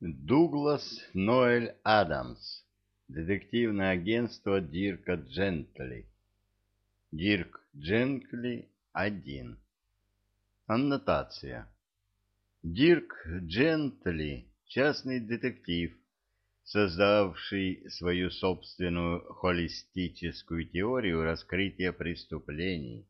Дуглас Ноэль Адамс. Детективное агентство Дирка Джентли. Дирк Джентли 1. Аннотация. Дирк Джентли – частный детектив, создавший свою собственную холистическую теорию раскрытия преступлений.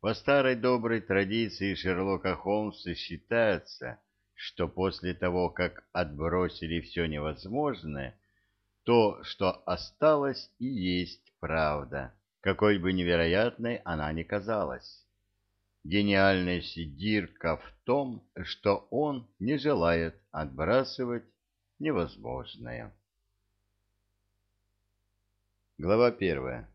По старой доброй традиции Шерлока Холмса считается – что после того, как отбросили все невозможное, то, что осталось, и есть правда, какой бы невероятной она ни казалась. Гениальность Дирка в том, что он не желает отбрасывать невозможное. Глава первая.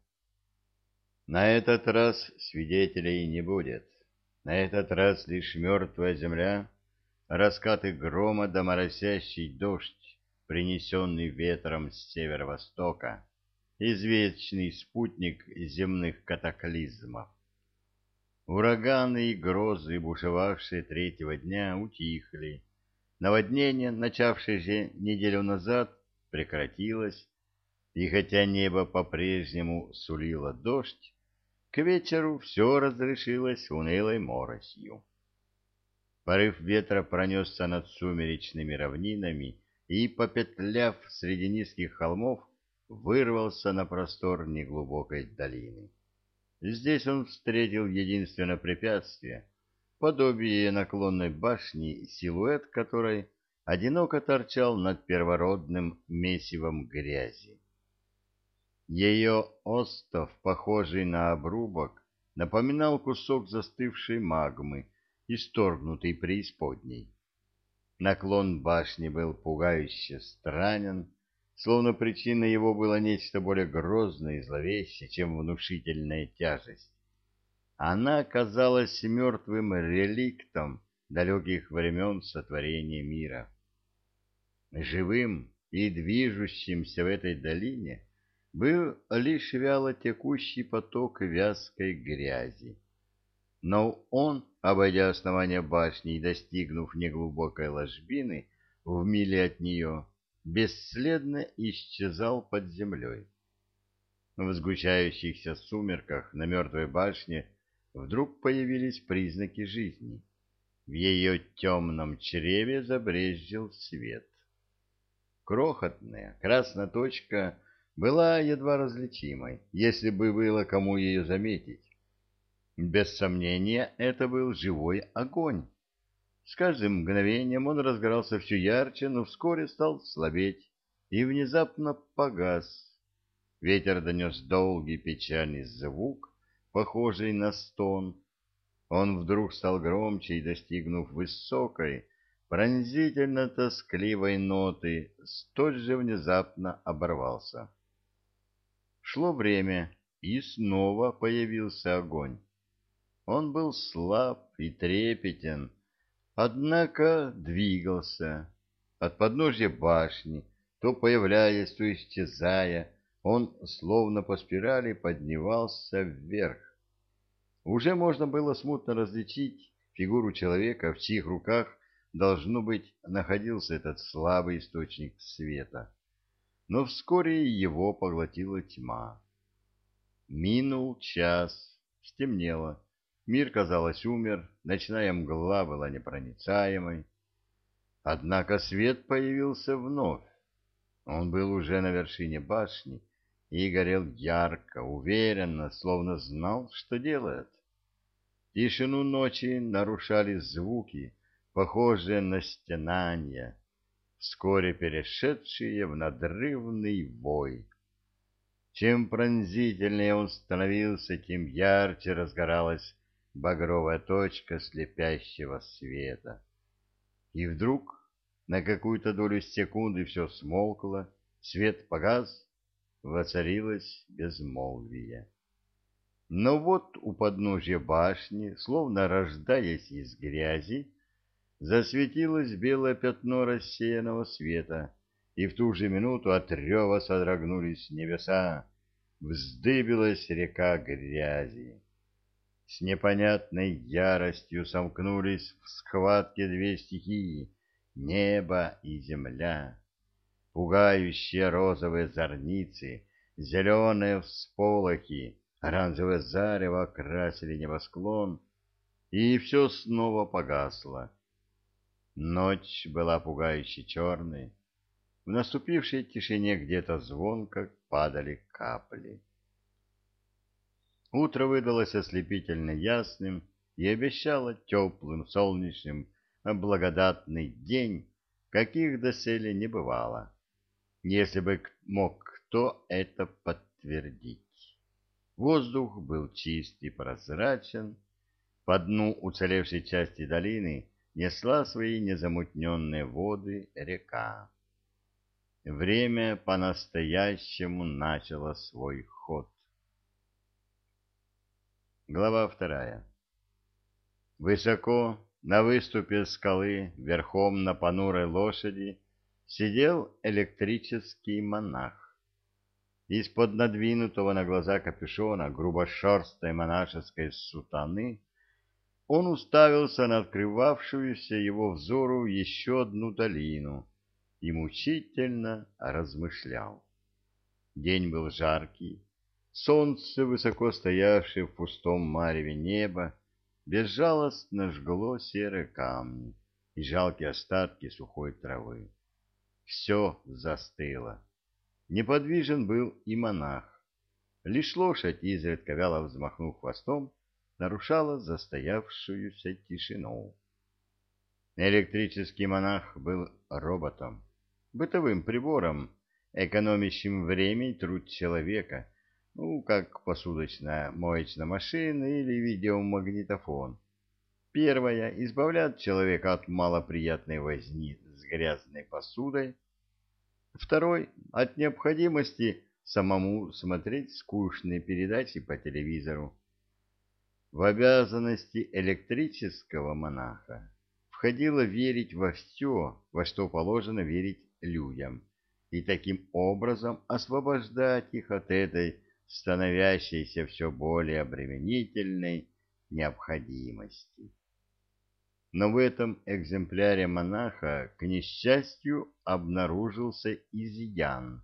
На этот раз свидетелей не будет. На этот раз лишь мертвая земля раскаты грома да моросящий дождь, принесенный ветром с северо-востока, извечный спутник земных катаклизмов. Ураганы и грозы, бушевавшие третьего дня, утихли. Наводнение, начавшееся неделю назад, прекратилось, и хотя небо по-прежнему сулило дождь, к вечеру все разрешилось унылой моросью. Порыв ветра пронесся над сумеречными равнинами и, попетляв среди низких холмов, вырвался на простор неглубокой долины. Здесь он встретил единственное препятствие — подобие наклонной башни, силуэт которой одиноко торчал над первородным месивом грязи. Ее остов, похожий на обрубок, напоминал кусок застывшей магмы, исторгнутый преисподней. Наклон башни был пугающе странен, словно причиной его было нечто более грозное и зловещее, чем внушительная тяжесть. Она казалась мертвым реликтом далеких времен сотворения мира. Живым и движущимся в этой долине был лишь вяло текущий поток вязкой грязи. Но он обойдя основание башни и достигнув неглубокой ложбины в миле от нее, бесследно исчезал под землей. В сгущающихся сумерках на мертвой башне вдруг появились признаки жизни. В ее темном чреве забрезжил свет. Крохотная красная точка была едва различимой, если бы было кому ее заметить. Без сомнения, это был живой огонь. С каждым мгновением он разгорался все ярче, но вскоре стал слабеть и внезапно погас. Ветер донес долгий печальный звук, похожий на стон. Он вдруг стал громче и, достигнув высокой, пронзительно-тоскливой ноты, столь же внезапно оборвался. Шло время, и снова появился огонь. Он был слаб и трепетен, однако двигался. От подножья башни, то появляясь, то исчезая, он словно по спирали поднимался вверх. Уже можно было смутно различить фигуру человека, в чьих руках, должно быть, находился этот слабый источник света. Но вскоре его поглотила тьма. Минул час, стемнело. Мир, казалось, умер, ночная мгла была непроницаемой. Однако свет появился вновь. Он был уже на вершине башни и горел ярко, уверенно, словно знал, что делает. Тишину ночи нарушали звуки, похожие на стенания, вскоре перешедшие в надрывный вой. Чем пронзительнее он становился, тем ярче разгоралась багровая точка слепящего света. И вдруг на какую-то долю секунды все смолкло, свет погас, воцарилось безмолвие. Но вот у подножья башни, словно рождаясь из грязи, засветилось белое пятно рассеянного света, и в ту же минуту от рева содрогнулись небеса, вздыбилась река грязи. С непонятной яростью сомкнулись в схватке две стихии, небо и земля, пугающие розовые зорницы, зеленые всполохи, оранжевое зарево окрасили небосклон, и все снова погасло. Ночь была пугающе черной, в наступившей тишине где-то звонко падали капли. Утро выдалось ослепительно ясным и обещало теплым, солнечным, благодатный день, каких доселе не бывало, если бы мог кто это подтвердить. Воздух был чист и прозрачен, по дну уцелевшей части долины несла свои незамутненные воды река. Время по-настоящему начало свой ход. Глава вторая. Высоко на выступе скалы, верхом на понурой лошади, сидел электрический монах. Из-под надвинутого на глаза капюшона грубошерстой монашеской сутаны он уставился на открывавшуюся его взору еще одну долину и мучительно размышлял. День был жаркий, Солнце, высоко стоявшее в пустом мареве неба, безжалостно жгло серые камни и жалкие остатки сухой травы. Все застыло. Неподвижен был и монах. Лишь лошадь, изредка вяло взмахнув хвостом, нарушала застоявшуюся тишину. Электрический монах был роботом, бытовым прибором, экономящим время и труд человека — ну, как посудочная моечная машина или видеомагнитофон. Первая избавляет человека от малоприятной возни с грязной посудой. Второй — от необходимости самому смотреть скучные передачи по телевизору. В обязанности электрического монаха входило верить во все, во что положено верить людям, и таким образом освобождать их от этой становящейся все более обременительной необходимости. Но в этом экземпляре монаха, к несчастью, обнаружился изъян.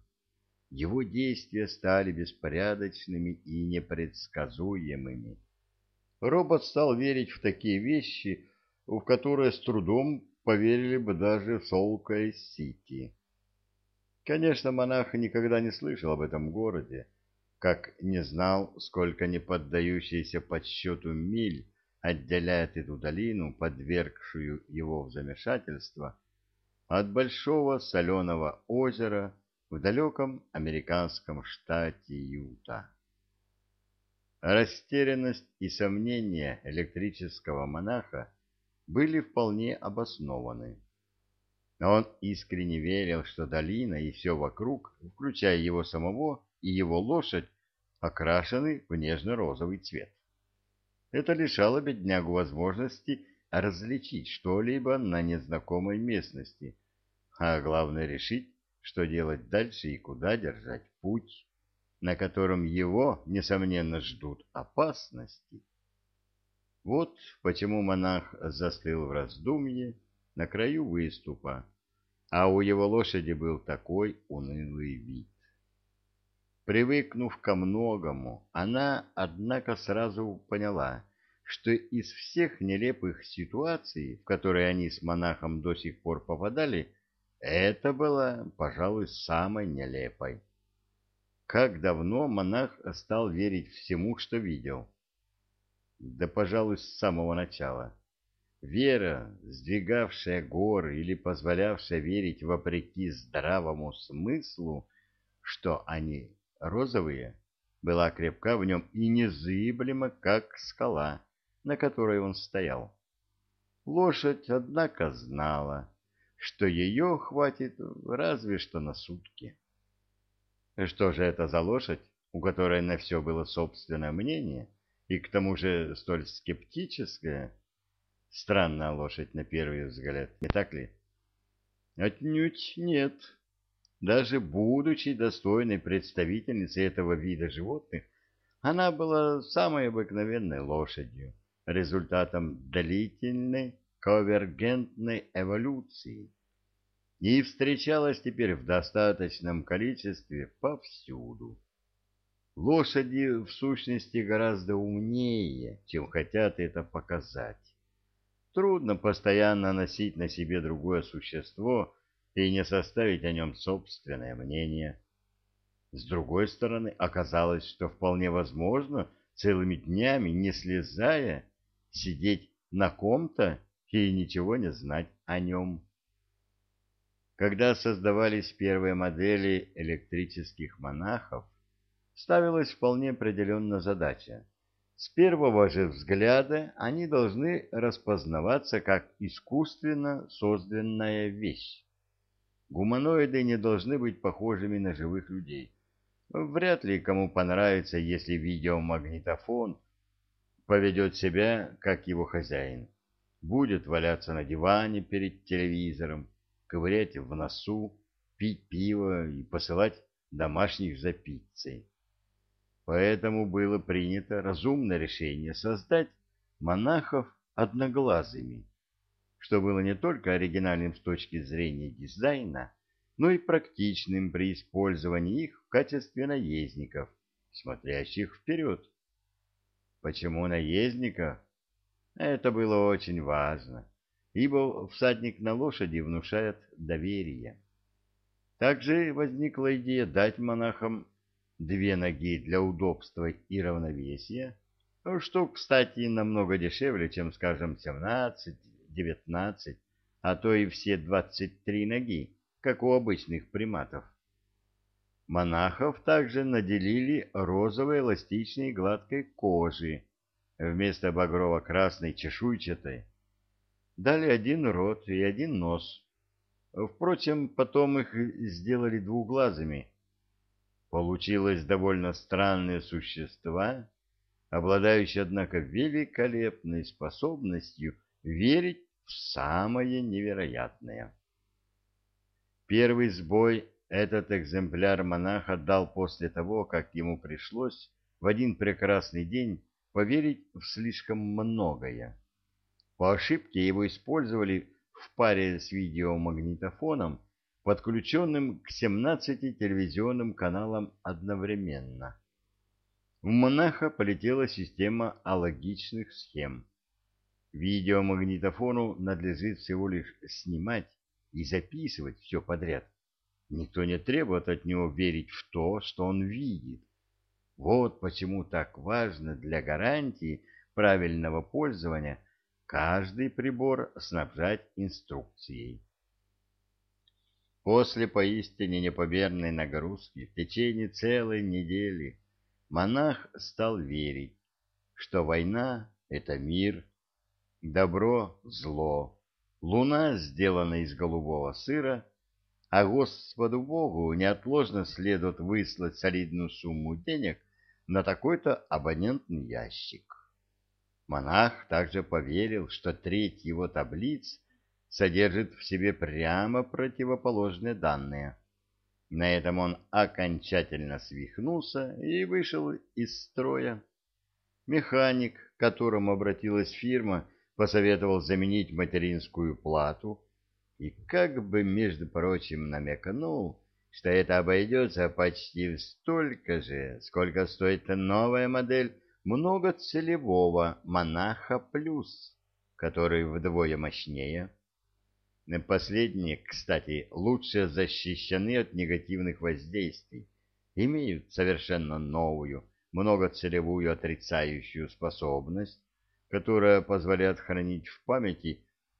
Его действия стали беспорядочными и непредсказуемыми. Робот стал верить в такие вещи, в которые с трудом поверили бы даже в Солкой-Сити. Конечно, монах никогда не слышал об этом городе, как не знал, сколько неподдающийся подсчету миль отделяет эту долину, подвергшую его в замешательство, от большого соленого озера в далеком американском штате Юта. Растерянность и сомнения электрического монаха были вполне обоснованы. Он искренне верил, что долина и все вокруг, включая его самого, и его лошадь окрашены в нежно-розовый цвет. Это лишало беднягу возможности различить что-либо на незнакомой местности, а главное решить, что делать дальше и куда держать путь, на котором его, несомненно, ждут опасности. Вот почему монах застыл в раздумье на краю выступа, а у его лошади был такой унылый вид. Привыкнув ко многому, она, однако, сразу поняла, что из всех нелепых ситуаций, в которые они с монахом до сих пор попадали, это была, пожалуй, самой нелепой. Как давно монах стал верить всему, что видел? Да, пожалуй, с самого начала. Вера, сдвигавшая горы или позволявшая верить вопреки здравому смыслу, что они розовые, была крепка в нем и незыблема, как скала, на которой он стоял. Лошадь, однако, знала, что ее хватит разве что на сутки. Что же это за лошадь, у которой на все было собственное мнение, и к тому же столь скептическое? Странная лошадь на первый взгляд, не так ли? Отнюдь нет. Даже будучи достойной представительницей этого вида животных, она была самой обыкновенной лошадью, результатом длительной конвергентной эволюции, и встречалась теперь в достаточном количестве повсюду. Лошади, в сущности, гораздо умнее, чем хотят это показать. Трудно постоянно носить на себе другое существо и не составить о нем собственное мнение. С другой стороны, оказалось, что вполне возможно целыми днями, не слезая, сидеть на ком-то и ничего не знать о нем. Когда создавались первые модели электрических монахов, ставилась вполне определенная задача. С первого же взгляда они должны распознаваться как искусственно созданная вещь. Гуманоиды не должны быть похожими на живых людей. Вряд ли кому понравится, если видеомагнитофон поведет себя, как его хозяин. Будет валяться на диване перед телевизором, ковырять в носу, пить пиво и посылать домашних за пиццей. Поэтому было принято разумное решение создать монахов одноглазыми, что было не только оригинальным с точки зрения дизайна, но и практичным при использовании их в качестве наездников, смотрящих вперед. Почему наездников? Это было очень важно, ибо всадник на лошади внушает доверие. Также возникла идея дать монахам две ноги для удобства и равновесия, что, кстати, намного дешевле, чем, скажем, 17, 19, а то и все 23 ноги, как у обычных приматов. Монахов также наделили розовой эластичной гладкой кожи вместо багрово-красной чешуйчатой. Дали один рот и один нос. Впрочем, потом их сделали двуглазыми, Получилось довольно странные существа, обладающие, однако, великолепной способностью верить в самое невероятное. Первый сбой этот экземпляр монаха дал после того, как ему пришлось в один прекрасный день поверить в слишком многое. По ошибке его использовали в паре с видеомагнитофоном подключенным к 17 телевизионным каналам одновременно. В монаха полетела система алогичных схем. Видеомагнитофону надлежит всего лишь снимать и записывать все подряд. Никто не требует от него верить в то, что он видит. Вот почему так важно для гарантии правильного пользования каждый прибор снабжать инструкцией. После поистине непомерной нагрузки в течение целой недели монах стал верить, что война — это мир, добро — зло, луна сделана из голубого сыра, а Господу Богу неотложно следует выслать солидную сумму денег на такой-то абонентный ящик. Монах также поверил, что треть его таблиц содержит в себе прямо противоположные данные. На этом он окончательно свихнулся и вышел из строя. Механик, к которому обратилась фирма, посоветовал заменить материнскую плату. И как бы, между прочим, намекнул, что это обойдется почти в столько же, сколько стоит новая модель многоцелевого «Монаха Плюс», который вдвое мощнее, Последние, кстати, лучше защищены от негативных воздействий, имеют совершенно новую, многоцелевую отрицающую способность, которая позволяет хранить в памяти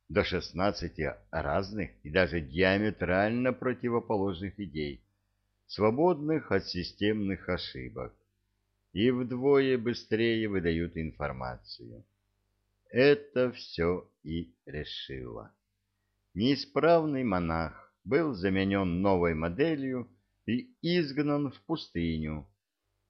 до 16 разных и даже диаметрально противоположных идей, свободных от системных ошибок, и вдвое быстрее выдают информацию. Это все и решило. Неисправный монах был заменен новой моделью и изгнан в пустыню,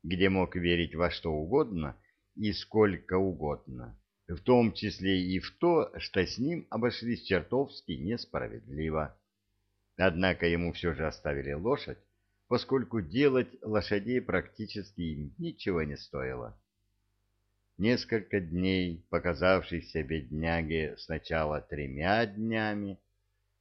где мог верить во что угодно и сколько угодно, в том числе и в то, что с ним обошлись чертовски несправедливо. Однако ему все же оставили лошадь, поскольку делать лошадей практически ничего не стоило. Несколько дней, показавшихся бедняге сначала тремя днями,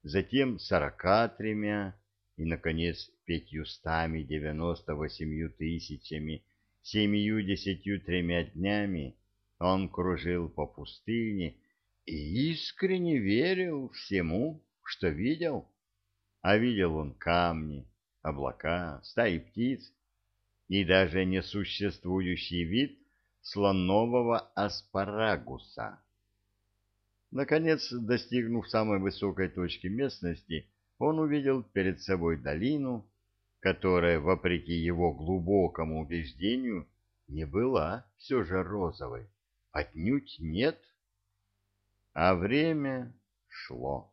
затем сорока тремя и, наконец, пятьюстами девяносто восемью тысячами семью-десятью тремя днями он кружил по пустыне и искренне верил всему, что видел. А видел он камни, облака, стаи птиц и даже несуществующий вид слонового аспарагуса. Наконец, достигнув самой высокой точки местности, он увидел перед собой долину, которая, вопреки его глубокому убеждению, не была все же розовой. Отнюдь нет. А время шло.